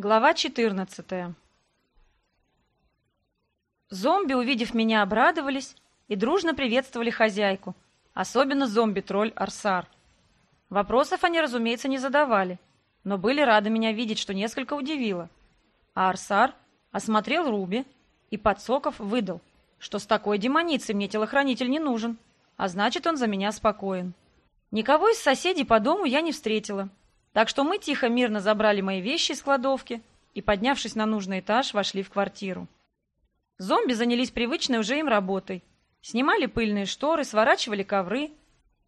Глава 14 Зомби, увидев меня, обрадовались и дружно приветствовали хозяйку, особенно зомби-тролль Арсар. Вопросов они, разумеется, не задавали, но были рады меня видеть, что несколько удивило. А Арсар осмотрел Руби и, подсоков, выдал, что с такой демоницей мне телохранитель не нужен, а значит, он за меня спокоен. Никого из соседей по дому я не встретила, так что мы тихо, мирно забрали мои вещи из кладовки и, поднявшись на нужный этаж, вошли в квартиру. Зомби занялись привычной уже им работой. Снимали пыльные шторы, сворачивали ковры,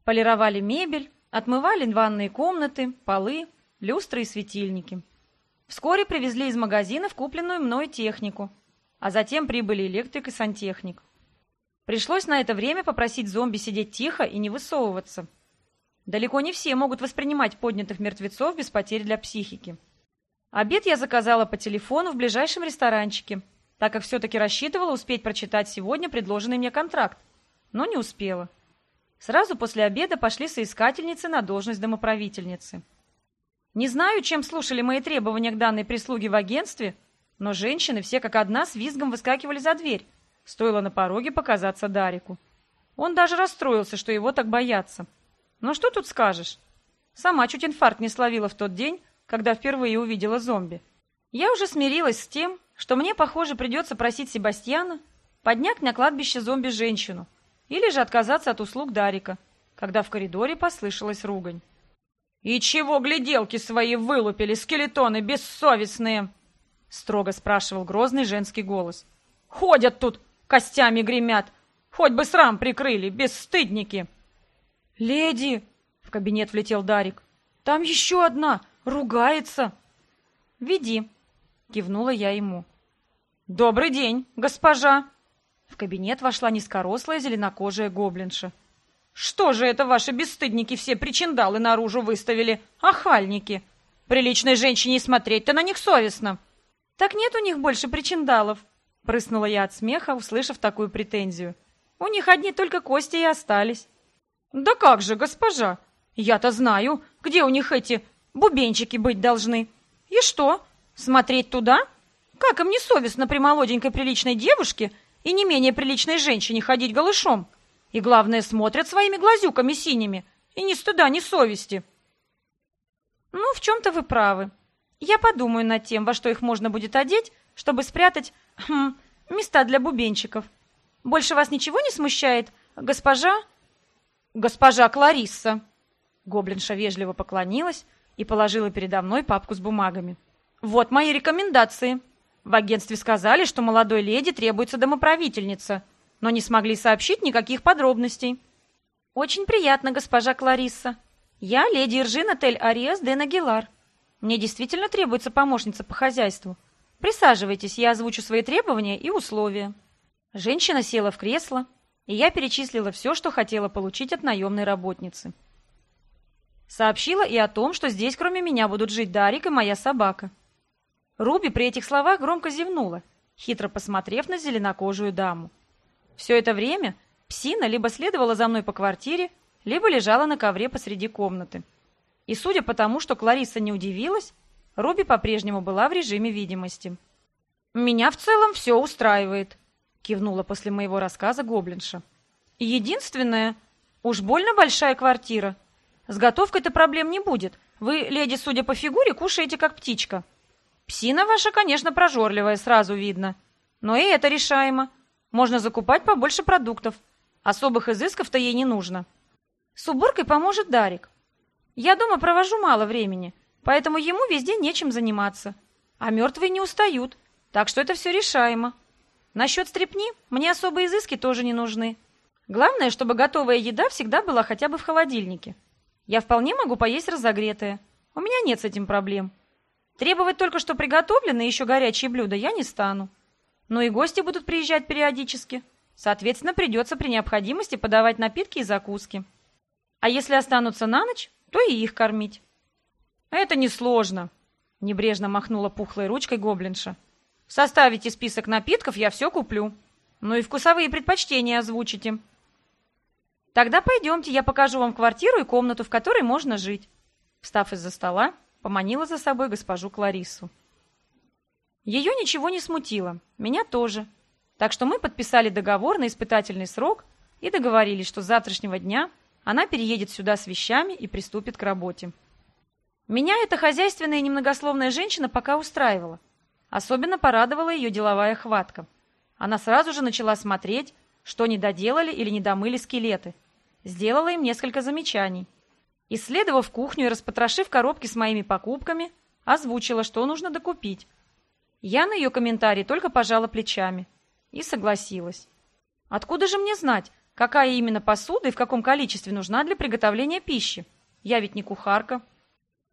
полировали мебель, отмывали ванные комнаты, полы, люстры и светильники. Вскоре привезли из магазинов купленную мной технику, а затем прибыли электрик и сантехник. Пришлось на это время попросить зомби сидеть тихо и не высовываться – Далеко не все могут воспринимать поднятых мертвецов без потерь для психики. Обед я заказала по телефону в ближайшем ресторанчике, так как все-таки рассчитывала успеть прочитать сегодня предложенный мне контракт, но не успела. Сразу после обеда пошли соискательницы на должность домоправительницы. Не знаю, чем слушали мои требования к данной прислуге в агентстве, но женщины все как одна с визгом выскакивали за дверь, стоило на пороге показаться Дарику. Он даже расстроился, что его так боятся. Но что тут скажешь? Сама чуть инфаркт не словила в тот день, когда впервые увидела зомби. Я уже смирилась с тем, что мне, похоже, придется просить Себастьяна поднять на кладбище зомби-женщину или же отказаться от услуг Дарика, когда в коридоре послышалась ругань. «И чего гляделки свои вылупили, скелетоны бессовестные?» — строго спрашивал грозный женский голос. «Ходят тут, костями гремят, хоть бы срам прикрыли, бесстыдники!» «Леди!» — в кабинет влетел Дарик. «Там еще одна! Ругается!» «Веди!» — кивнула я ему. «Добрый день, госпожа!» В кабинет вошла низкорослая зеленокожая гоблинша. «Что же это ваши бесстыдники все причиндалы наружу выставили? Ахальники! Приличной женщине смотреть-то на них совестно!» «Так нет у них больше причиндалов!» Прыснула я от смеха, услышав такую претензию. «У них одни только кости и остались!» «Да как же, госпожа! Я-то знаю, где у них эти бубенчики быть должны. И что, смотреть туда? Как им не совестно при молоденькой приличной девушке и не менее приличной женщине ходить голышом? И главное, смотрят своими глазюками синими, и ни стыда, ни совести». «Ну, в чем-то вы правы. Я подумаю над тем, во что их можно будет одеть, чтобы спрятать хм, места для бубенчиков. Больше вас ничего не смущает, госпожа?» «Госпожа Кларисса!» Гоблинша вежливо поклонилась и положила передо мной папку с бумагами. «Вот мои рекомендации. В агентстве сказали, что молодой леди требуется домоправительница, но не смогли сообщить никаких подробностей». «Очень приятно, госпожа Кларисса. Я леди Иржина Тель Ариас де Нагилар. Мне действительно требуется помощница по хозяйству. Присаживайтесь, я озвучу свои требования и условия». Женщина села в кресло, и я перечислила все, что хотела получить от наемной работницы. Сообщила и о том, что здесь кроме меня будут жить Дарик и моя собака. Руби при этих словах громко зевнула, хитро посмотрев на зеленокожую даму. Все это время псина либо следовала за мной по квартире, либо лежала на ковре посреди комнаты. И судя по тому, что Клариса не удивилась, Руби по-прежнему была в режиме видимости. «Меня в целом все устраивает», — кивнула после моего рассказа гоблинша. «Единственное, уж больно большая квартира. С готовкой-то проблем не будет. Вы, леди, судя по фигуре, кушаете как птичка. Псина ваша, конечно, прожорливая, сразу видно. Но и это решаемо. Можно закупать побольше продуктов. Особых изысков-то ей не нужно. С уборкой поможет Дарик. Я дома провожу мало времени, поэтому ему везде нечем заниматься. А мертвые не устают, так что это все решаемо. Насчет стрепни мне особые изыски тоже не нужны. Главное, чтобы готовая еда всегда была хотя бы в холодильнике. Я вполне могу поесть разогретое. У меня нет с этим проблем. Требовать только что приготовленные еще горячие блюда я не стану. Но и гости будут приезжать периодически. Соответственно, придется при необходимости подавать напитки и закуски. А если останутся на ночь, то и их кормить. Это несложно, небрежно махнула пухлой ручкой гоблинша. Составите список напитков, я все куплю. Ну и вкусовые предпочтения озвучите. Тогда пойдемте, я покажу вам квартиру и комнату, в которой можно жить. Встав из-за стола, поманила за собой госпожу Кларису. Ее ничего не смутило, меня тоже. Так что мы подписали договор на испытательный срок и договорились, что с завтрашнего дня она переедет сюда с вещами и приступит к работе. Меня эта хозяйственная и немногословная женщина пока устраивала. Особенно порадовала ее деловая хватка. Она сразу же начала смотреть, что не доделали или не домыли скелеты. Сделала им несколько замечаний. Исследовав кухню и распотрошив коробки с моими покупками, озвучила, что нужно докупить. Я на ее комментарий только пожала плечами и согласилась. Откуда же мне знать, какая именно посуда и в каком количестве нужна для приготовления пищи? Я ведь не кухарка.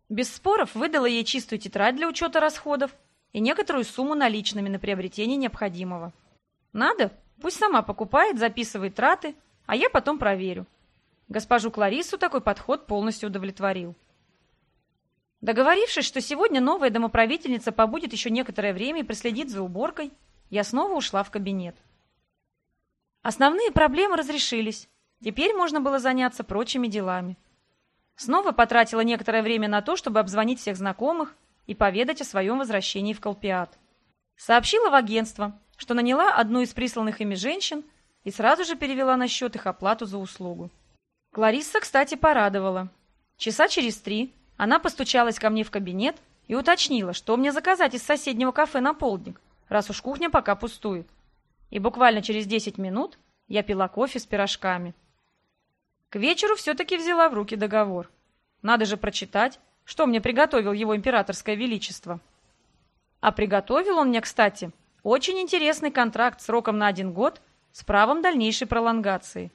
Без споров выдала ей чистую тетрадь для учета расходов и некоторую сумму наличными на приобретение необходимого. Надо? Пусть сама покупает, записывает траты, а я потом проверю. Госпожу Кларису такой подход полностью удовлетворил. Договорившись, что сегодня новая домоправительница побудет еще некоторое время и проследит за уборкой, я снова ушла в кабинет. Основные проблемы разрешились. Теперь можно было заняться прочими делами. Снова потратила некоторое время на то, чтобы обзвонить всех знакомых и поведать о своем возвращении в Колпиат. Сообщила в агентство, что наняла одну из присланных ими женщин и сразу же перевела на счет их оплату за услугу. Кларисса, кстати, порадовала. Часа через три она постучалась ко мне в кабинет и уточнила, что мне заказать из соседнего кафе на полдник, раз уж кухня пока пустует. И буквально через десять минут я пила кофе с пирожками. К вечеру все-таки взяла в руки договор. Надо же прочитать, что мне приготовил его императорское величество. А приготовил он мне, кстати, очень интересный контракт сроком на один год с правом дальнейшей пролонгации.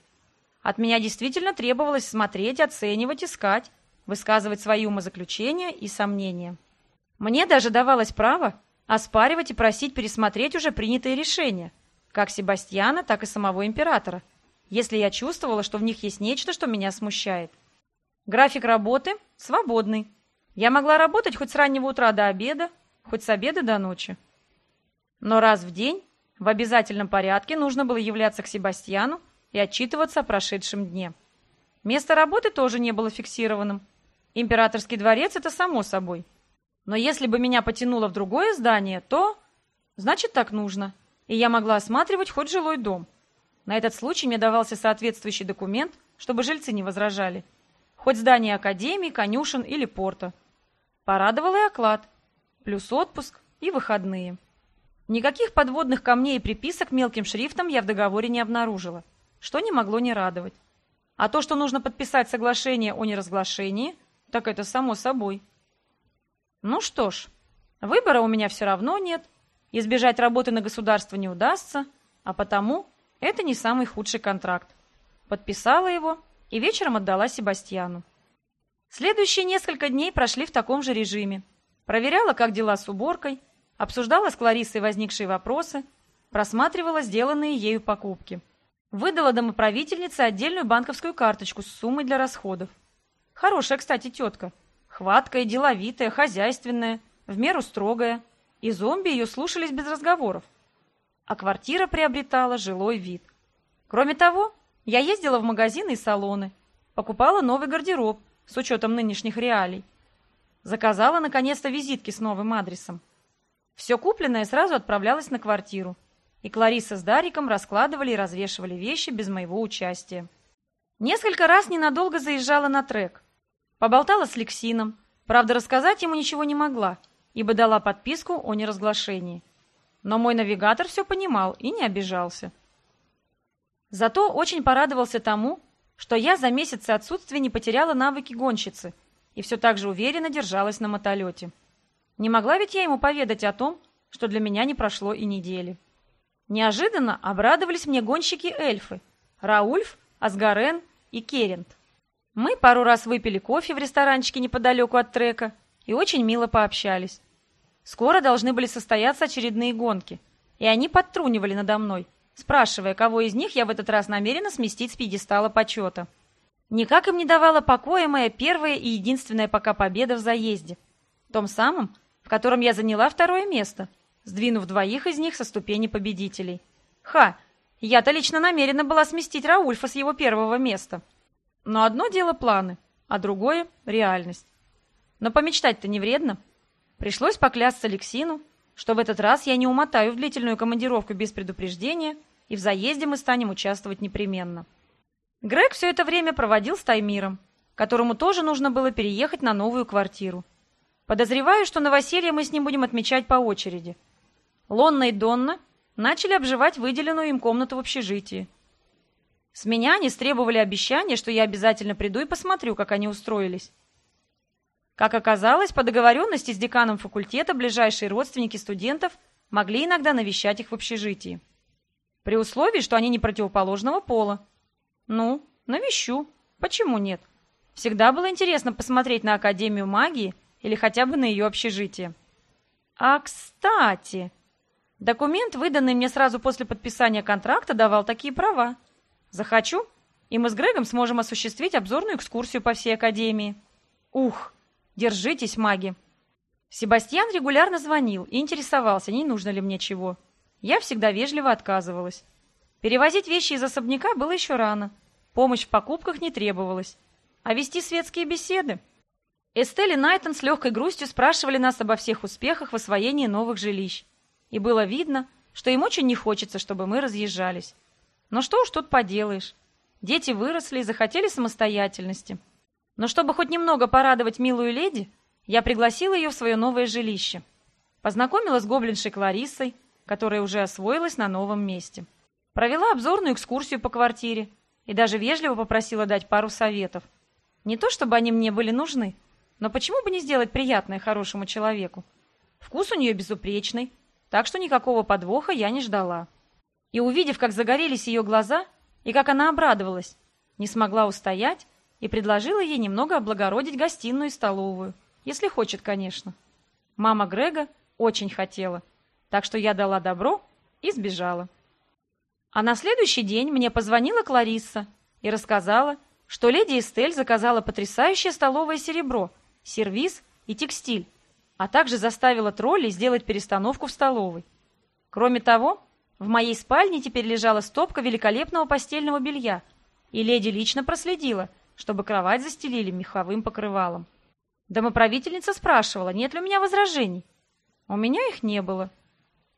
От меня действительно требовалось смотреть, оценивать, искать, высказывать свои умозаключения и сомнения. Мне даже давалось право оспаривать и просить пересмотреть уже принятые решения, как Себастьяна, так и самого императора, если я чувствовала, что в них есть нечто, что меня смущает. График работы свободный. Я могла работать хоть с раннего утра до обеда, хоть с обеда до ночи. Но раз в день в обязательном порядке нужно было являться к Себастьяну и отчитываться о прошедшем дне. Место работы тоже не было фиксированным. Императорский дворец — это само собой. Но если бы меня потянуло в другое здание, то... Значит, так нужно. И я могла осматривать хоть жилой дом. На этот случай мне давался соответствующий документ, чтобы жильцы не возражали. Хоть здание академии, конюшен или порта. Порадовал и оклад. Плюс отпуск и выходные. Никаких подводных камней и приписок мелким шрифтом я в договоре не обнаружила что не могло не радовать. А то, что нужно подписать соглашение о неразглашении, так это само собой. Ну что ж, выбора у меня все равно нет, избежать работы на государство не удастся, а потому это не самый худший контракт. Подписала его и вечером отдала Себастьяну. Следующие несколько дней прошли в таком же режиме. Проверяла, как дела с уборкой, обсуждала с Кларисой возникшие вопросы, просматривала сделанные ею покупки – Выдала домоправительнице отдельную банковскую карточку с суммой для расходов. Хорошая, кстати, тетка. Хваткая, деловитая, хозяйственная, в меру строгая. И зомби ее слушались без разговоров. А квартира приобретала жилой вид. Кроме того, я ездила в магазины и салоны. Покупала новый гардероб с учетом нынешних реалий. Заказала, наконец-то, визитки с новым адресом. Все купленное сразу отправлялось на квартиру и Клариса с Дариком раскладывали и развешивали вещи без моего участия. Несколько раз ненадолго заезжала на трек. Поболтала с Лексином. Правда, рассказать ему ничего не могла, ибо дала подписку о неразглашении. Но мой навигатор все понимал и не обижался. Зато очень порадовался тому, что я за месяцы отсутствия не потеряла навыки гонщицы и все так же уверенно держалась на мотолете. Не могла ведь я ему поведать о том, что для меня не прошло и недели. Неожиданно обрадовались мне гонщики-эльфы – Раульф, Асгарен и Керент. Мы пару раз выпили кофе в ресторанчике неподалеку от трека и очень мило пообщались. Скоро должны были состояться очередные гонки, и они подтрунивали надо мной, спрашивая, кого из них я в этот раз намерена сместить с пьедестала почета. Никак им не давала покоя моя первая и единственная пока победа в заезде, том самом, в котором я заняла второе место – сдвинув двоих из них со ступени победителей. Ха! Я-то лично намерена была сместить Раульфа с его первого места. Но одно дело планы, а другое — реальность. Но помечтать-то не вредно. Пришлось поклясться Алексину, что в этот раз я не умотаю в длительную командировку без предупреждения, и в заезде мы станем участвовать непременно. Грег все это время проводил с Таймиром, которому тоже нужно было переехать на новую квартиру. Подозреваю, что новоселье мы с ним будем отмечать по очереди. Лонна и Донна начали обживать выделенную им комнату в общежитии. С меня они стребовали обещание, что я обязательно приду и посмотрю, как они устроились. Как оказалось, по договоренности с деканом факультета ближайшие родственники студентов могли иногда навещать их в общежитии. При условии, что они не противоположного пола. Ну, навещу. Почему нет? Всегда было интересно посмотреть на Академию магии или хотя бы на ее общежитие. А, кстати, документ, выданный мне сразу после подписания контракта, давал такие права. Захочу, и мы с Грегом сможем осуществить обзорную экскурсию по всей Академии. Ух, держитесь, маги! Себастьян регулярно звонил и интересовался, не нужно ли мне чего. Я всегда вежливо отказывалась. Перевозить вещи из особняка было еще рано. Помощь в покупках не требовалась. А вести светские беседы? Эстель и Найтон с легкой грустью спрашивали нас обо всех успехах в освоении новых жилищ. И было видно, что им очень не хочется, чтобы мы разъезжались. Но что уж тут поделаешь. Дети выросли и захотели самостоятельности. Но чтобы хоть немного порадовать милую леди, я пригласила ее в свое новое жилище. Познакомила с гоблиншей Клариссой, которая уже освоилась на новом месте. Провела обзорную экскурсию по квартире и даже вежливо попросила дать пару советов. Не то чтобы они мне были нужны, но почему бы не сделать приятное хорошему человеку? Вкус у нее безупречный, так что никакого подвоха я не ждала и, увидев, как загорелись ее глаза и как она обрадовалась, не смогла устоять и предложила ей немного облагородить гостиную и столовую, если хочет, конечно. Мама Грега очень хотела, так что я дала добро и сбежала. А на следующий день мне позвонила Кларисса и рассказала, что леди Эстель заказала потрясающее столовое серебро, сервиз и текстиль, а также заставила троллей сделать перестановку в столовой. Кроме того, в моей спальне теперь лежала стопка великолепного постельного белья, и леди лично проследила, чтобы кровать застелили меховым покрывалом. Домоправительница спрашивала, нет ли у меня возражений. У меня их не было.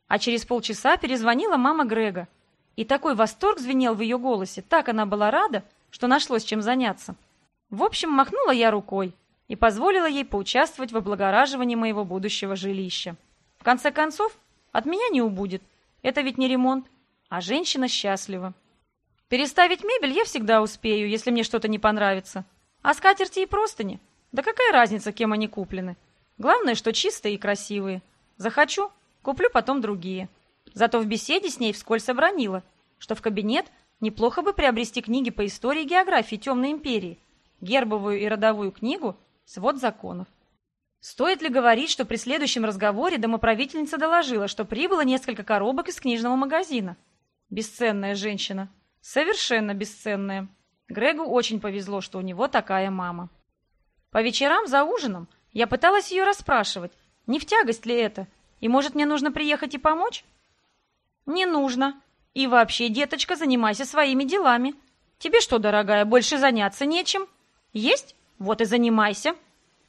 А через полчаса перезвонила мама Грега, и такой восторг звенел в ее голосе, так она была рада, что нашлось чем заняться. В общем, махнула я рукой и позволила ей поучаствовать в облагораживании моего будущего жилища. В конце концов, от меня не убудет, это ведь не ремонт, а женщина счастлива. Переставить мебель я всегда успею, если мне что-то не понравится. А скатерти и простыни? Да какая разница, кем они куплены? Главное, что чистые и красивые. Захочу, куплю потом другие. Зато в беседе с ней вскользь обронила, что в кабинет неплохо бы приобрести книги по истории и географии Темной империи, гербовую и родовую книгу «Свод законов». Стоит ли говорить, что при следующем разговоре домоправительница доложила, что прибыло несколько коробок из книжного магазина? Бесценная женщина. Совершенно бесценная. Грегу очень повезло, что у него такая мама. По вечерам за ужином я пыталась ее расспрашивать, не в тягость ли это, и, может, мне нужно приехать и помочь? Не нужно. И вообще, деточка, занимайся своими делами. Тебе что, дорогая, больше заняться нечем? Есть? Вот и занимайся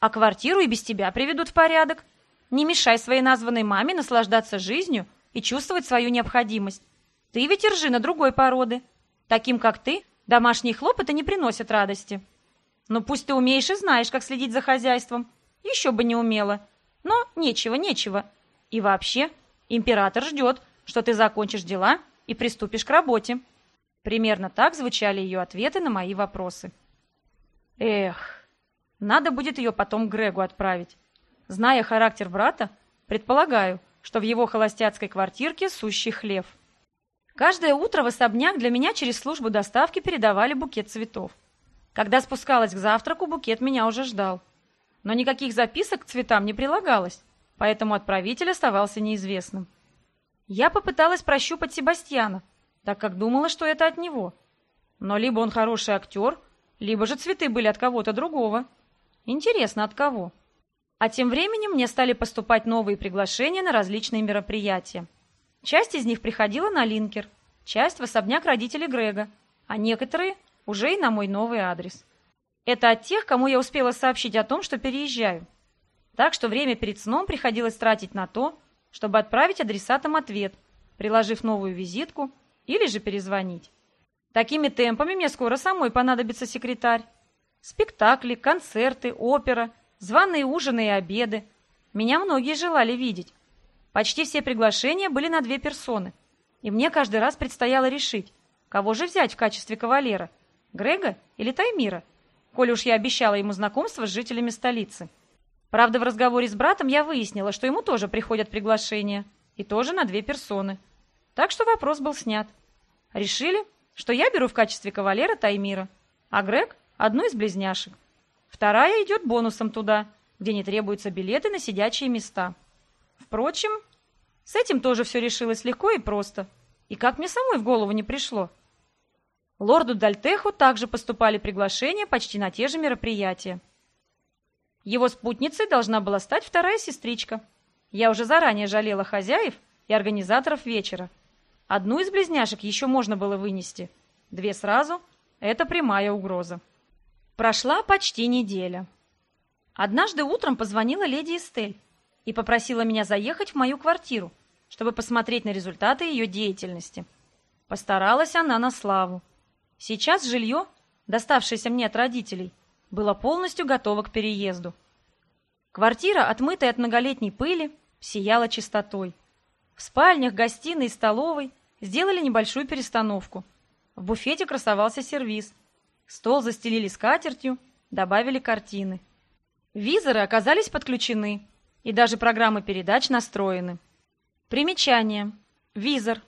а квартиру и без тебя приведут в порядок. Не мешай своей названной маме наслаждаться жизнью и чувствовать свою необходимость. Ты ведь ржина другой породы. Таким, как ты, домашние хлопоты не приносят радости. Ну, пусть ты умеешь и знаешь, как следить за хозяйством. Еще бы не умела. Но нечего, нечего. И вообще, император ждет, что ты закончишь дела и приступишь к работе. Примерно так звучали ее ответы на мои вопросы. Эх... Надо будет ее потом Грегу отправить. Зная характер брата, предполагаю, что в его холостяцкой квартирке сущий хлев. Каждое утро в особняк для меня через службу доставки передавали букет цветов. Когда спускалась к завтраку, букет меня уже ждал. Но никаких записок к цветам не прилагалось, поэтому отправитель оставался неизвестным. Я попыталась прощупать Себастьяна, так как думала, что это от него. Но либо он хороший актер, либо же цветы были от кого-то другого. Интересно, от кого? А тем временем мне стали поступать новые приглашения на различные мероприятия. Часть из них приходила на линкер, часть в особняк родителей Грега, а некоторые уже и на мой новый адрес. Это от тех, кому я успела сообщить о том, что переезжаю. Так что время перед сном приходилось тратить на то, чтобы отправить адресатам ответ, приложив новую визитку или же перезвонить. Такими темпами мне скоро самой понадобится секретарь. Спектакли, концерты, опера, званые ужины и обеды. Меня многие желали видеть. Почти все приглашения были на две персоны, и мне каждый раз предстояло решить, кого же взять в качестве кавалера, Грега или Таймира, коль уж я обещала ему знакомство с жителями столицы. Правда, в разговоре с братом я выяснила, что ему тоже приходят приглашения, и тоже на две персоны. Так что вопрос был снят. Решили, что я беру в качестве кавалера Таймира, а Грег — одну из близняшек. Вторая идет бонусом туда, где не требуются билеты на сидячие места. Впрочем, с этим тоже все решилось легко и просто. И как мне самой в голову не пришло. Лорду Дальтеху также поступали приглашения почти на те же мероприятия. Его спутницей должна была стать вторая сестричка. Я уже заранее жалела хозяев и организаторов вечера. Одну из близняшек еще можно было вынести. Две сразу — это прямая угроза. Прошла почти неделя. Однажды утром позвонила леди Эстель и попросила меня заехать в мою квартиру, чтобы посмотреть на результаты ее деятельности. Постаралась она на славу. Сейчас жилье, доставшееся мне от родителей, было полностью готово к переезду. Квартира, отмытая от многолетней пыли, сияла чистотой. В спальнях, гостиной и столовой сделали небольшую перестановку. В буфете красовался сервиз. Стол застелили скатертью, добавили картины. Визоры оказались подключены, и даже программы передач настроены. Примечание. Визор.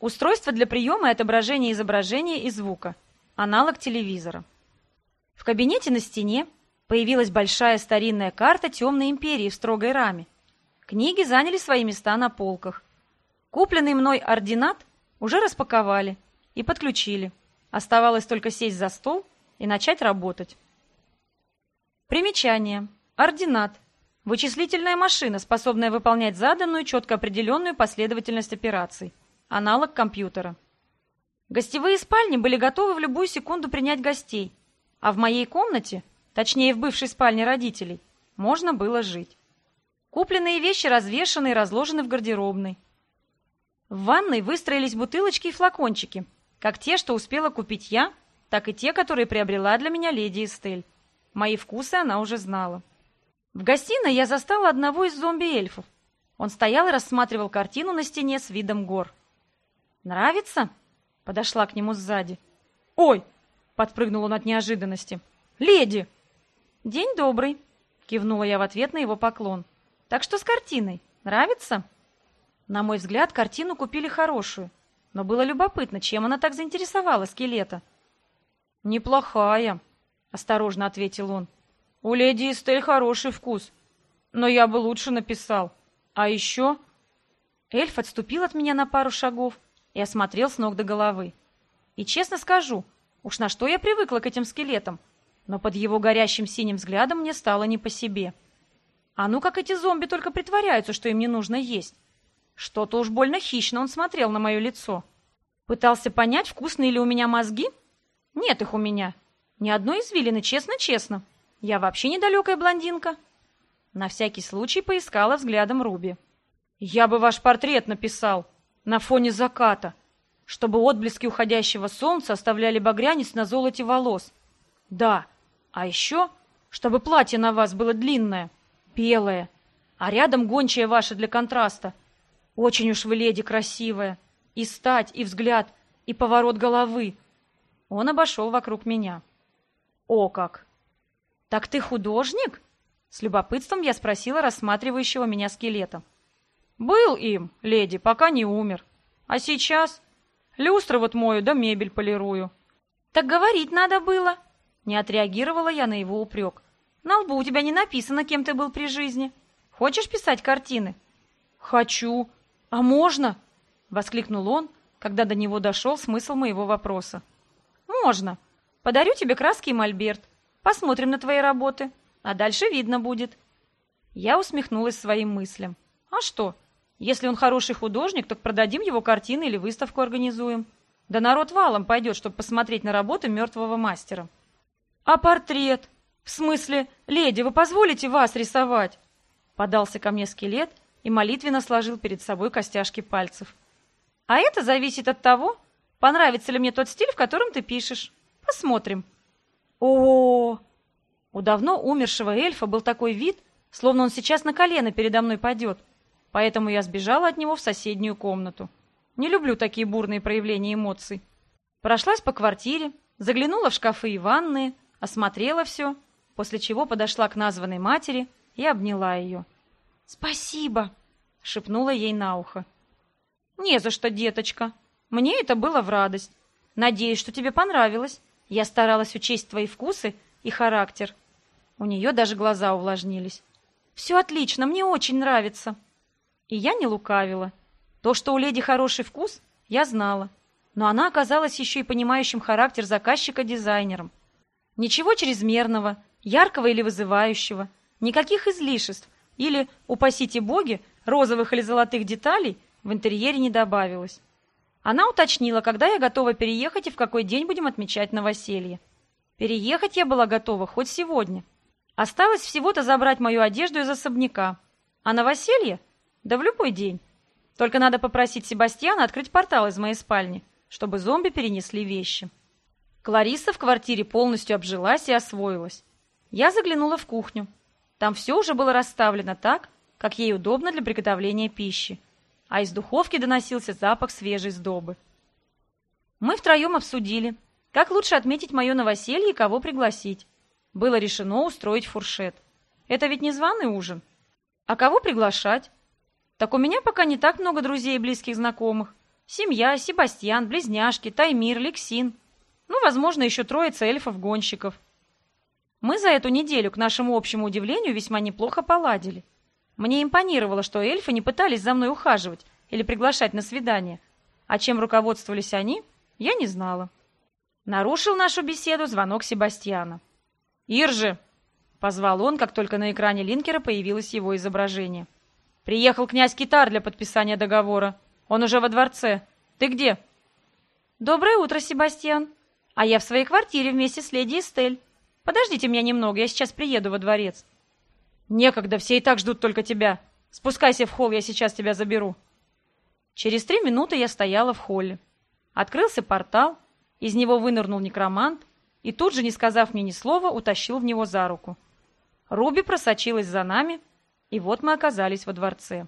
Устройство для приема и отображения изображения и звука. Аналог телевизора. В кабинете на стене появилась большая старинная карта Темной Империи в строгой раме. Книги заняли свои места на полках. Купленный мной ординат уже распаковали и подключили. Оставалось только сесть за стол и начать работать. Примечание. Ординат. Вычислительная машина, способная выполнять заданную, четко определенную последовательность операций. Аналог компьютера. Гостевые спальни были готовы в любую секунду принять гостей – а в моей комнате, точнее в бывшей спальне родителей, можно было жить. Купленные вещи развешаны и разложены в гардеробной. В ванной выстроились бутылочки и флакончики, как те, что успела купить я, так и те, которые приобрела для меня леди Эстель. Мои вкусы она уже знала. В гостиной я застала одного из зомби-эльфов. Он стоял и рассматривал картину на стене с видом гор. «Нравится?» — подошла к нему сзади. «Ой, Подпрыгнул он от неожиданности. «Леди!» «День добрый!» Кивнула я в ответ на его поклон. «Так что с картиной? Нравится?» На мой взгляд, картину купили хорошую, но было любопытно, чем она так заинтересовала скелета. «Неплохая», — осторожно ответил он. «У леди Эстель хороший вкус, но я бы лучше написал. А еще...» Эльф отступил от меня на пару шагов и осмотрел с ног до головы. И честно скажу, Уж на что я привыкла к этим скелетам, но под его горящим синим взглядом мне стало не по себе. А ну как эти зомби только притворяются, что им не нужно есть. Что-то уж больно хищно он смотрел на мое лицо. Пытался понять, вкусные ли у меня мозги? Нет их у меня. Ни одной извилины, честно-честно. Я вообще недалекая блондинка. На всякий случай поискала взглядом Руби. «Я бы ваш портрет написал на фоне заката», чтобы отблески уходящего солнца оставляли багрянец на золоте волос. Да, а еще, чтобы платье на вас было длинное, белое, а рядом гончая ваша для контраста. Очень уж вы, леди, красивая. И стать, и взгляд, и поворот головы. Он обошел вокруг меня. О как! Так ты художник? С любопытством я спросила рассматривающего меня скелета. Был им, леди, пока не умер. А сейчас Люстры вот мою, да мебель полирую. Так говорить надо было. Не отреагировала я на его упрек. На лбу у тебя не написано, кем ты был при жизни. Хочешь писать картины? Хочу. А можно? Воскликнул он, когда до него дошел смысл моего вопроса. Можно. Подарю тебе краски и мольберт. Посмотрим на твои работы. А дальше видно будет. Я усмехнулась своим мыслям. А что? Если он хороший художник, так продадим его картины или выставку организуем. Да народ валом пойдет, чтобы посмотреть на работы мертвого мастера. А портрет? В смысле, леди, вы позволите вас рисовать? Подался ко мне скелет и молитвенно сложил перед собой костяшки пальцев. «А это зависит от того, понравится ли мне тот стиль, в котором ты пишешь. Посмотрим». О, У давно умершего эльфа был такой вид, словно он сейчас на колено передо мной падет, поэтому я сбежала от него в соседнюю комнату. Не люблю такие бурные проявления эмоций. Прошлась по квартире, заглянула в шкафы и ванные, осмотрела все, после чего подошла к названной матери и обняла ее. «Спасибо!» — шепнула ей на ухо. «Не за что, деточка. Мне это было в радость. Надеюсь, что тебе понравилось. Я старалась учесть твои вкусы и характер». У нее даже глаза увлажнились. «Все отлично, мне очень нравится». И я не лукавила. То, что у леди хороший вкус, я знала. Но она оказалась еще и понимающим характер заказчика-дизайнером. Ничего чрезмерного, яркого или вызывающего, никаких излишеств, или, упасите боги, розовых или золотых деталей в интерьере не добавилось. Она уточнила, когда я готова переехать и в какой день будем отмечать новоселье. Переехать я была готова хоть сегодня. Осталось всего-то забрать мою одежду из особняка. А новоселье? Да в любой день. Только надо попросить Себастьяна открыть портал из моей спальни, чтобы зомби перенесли вещи. Клариса в квартире полностью обжилась и освоилась. Я заглянула в кухню. Там все уже было расставлено так, как ей удобно для приготовления пищи, а из духовки доносился запах свежей сдобы. Мы втроем обсудили, как лучше отметить мое новоселье и кого пригласить. Было решено устроить фуршет. Это ведь не званый ужин. А кого приглашать? Так у меня пока не так много друзей и близких знакомых. Семья, Себастьян, близняшки, Таймир, Лексин. Ну, возможно, еще троица эльфов-гонщиков. Мы за эту неделю, к нашему общему удивлению, весьма неплохо поладили. Мне импонировало, что эльфы не пытались за мной ухаживать или приглашать на свидание. А чем руководствовались они, я не знала. Нарушил нашу беседу звонок Себастьяна. «Иржи!» — позвал он, как только на экране линкера появилось его изображение. «Приехал князь Китар для подписания договора. Он уже во дворце. Ты где?» «Доброе утро, Себастьян. А я в своей квартире вместе с леди Эстель. Подождите меня немного, я сейчас приеду во дворец». «Некогда, все и так ждут только тебя. Спускайся в холл, я сейчас тебя заберу». Через три минуты я стояла в холле. Открылся портал, из него вынырнул некромант и тут же, не сказав мне ни слова, утащил в него за руку. Руби просочилась за нами, и вот мы оказались во дворце.